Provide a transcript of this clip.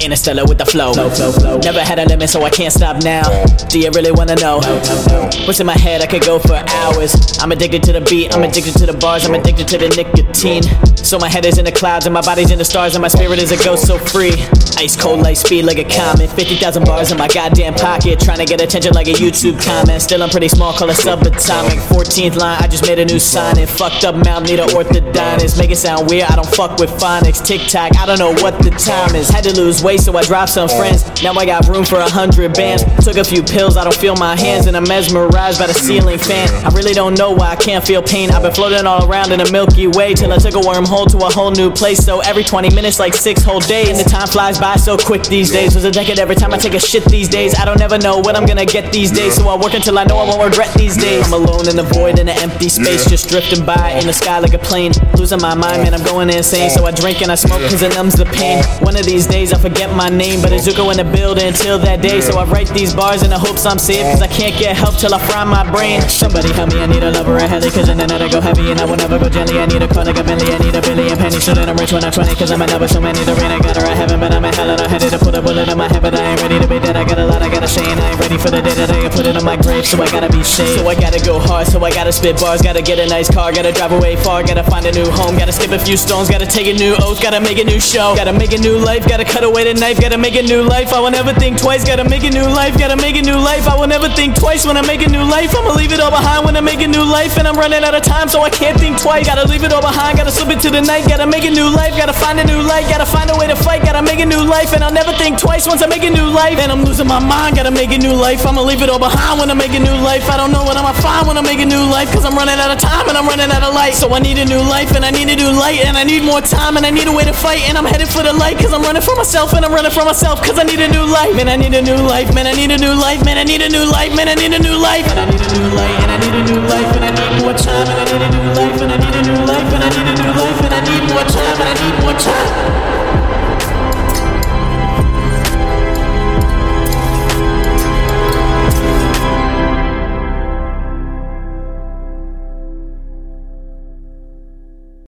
Interstellar with the flow. Never had a limit, so I can't stop now. Do you really wanna know? What's in my head? I could go for hours. I'm addicted to the beat, I'm addicted to the bars, I'm addicted to the nicotine. So my head is in the clouds, and my body's in the stars, and my spirit is a ghost so free. Ice cold light speed like a comet. 50,000 bars in my goddamn pocket. Trying to get attention like a YouTube comment. Still, I'm pretty small, call it subatomic. 14th line, I just made a new sign. And fucked up mouth, need an orthodontist. Make it sound weird, I don't fuck with phonics. Tic tac, I don't know what the time is. Had to lose weight, so I dropped some friends. Now I got room for a hundred bands. Took a few pills, I don't feel my hands. And I'm mesmerized by the ceiling fan. I really don't know why I can't feel pain. I've been floating all around in a Milky Way till I took a wormhole to a whole new place. So every 20 minutes, like six whole days. And the time flies by so quick these days. Was a decade every time I take a shit these days. I don't ever know what I'm gonna get these days. So I work until I know I won't regret these days. I'm alone in the void in an empty space, just drifting by in the sky like a plane. Losing my mind, man, I'm going insane. So I drink and I smoke cause it numbs the pain. One of these days I'll forget my name, but Azuko in the building until that day. So I write these bars in the hopes I'm safe cause I can't get help till I fry my brain. Somebody help me, I need a lover, a heli, cause in I go heavy and I will never go gently. I need a car like a Bentley, I need a billion pennies so that I'm rich when I'm 20 cause I'm love with so many. The rain I got her, I haven't, but I'm in hell and I'm headed to a bullet in my head, but I ain't ready to be dead. I got a lot I gotta say and I ain't ready for the day that I put it on my grave, so I gotta be safe. So I gotta go hard, so I gotta spit bars, gotta get a nice car, gotta drive away far, gotta find a new home, gotta skip a few stones, gotta take a new oath, gotta make a new show, gotta make a new life, gotta cut away the knife, gotta make a new life. I will never think twice, gotta make a new life, gotta make a new life. I will never think twice when I make a new life. I'ma leave it all behind when I make a new life, and I'm running out of time, so I can't think twice. Gotta leave it all behind, gotta slip into the night, gotta make a new life, gotta find a new light, gotta find a way to fight, gotta make a new life, and I'll never think think twice once I make a new life. And I'm losing my mind, gotta make a new life. I'ma leave it all behind when I make a new life. I don't know what I'ma find when I make a new life. Cause I'm running out of time and I'm running out of light. So I need a new life and I need a new light. And I need more time and I need a way to fight. And I'm headed for the light cause I'm running for myself and I'm running for myself cause I need a new life. Man, I need a new life. Man, I need a new life. Man, I need a new life. Man, I need a new life. And I need a new light. And I need a new life. And I need more time. And I need a new life. And I need a new life. And I need a new life. And I need more time. And I need more time.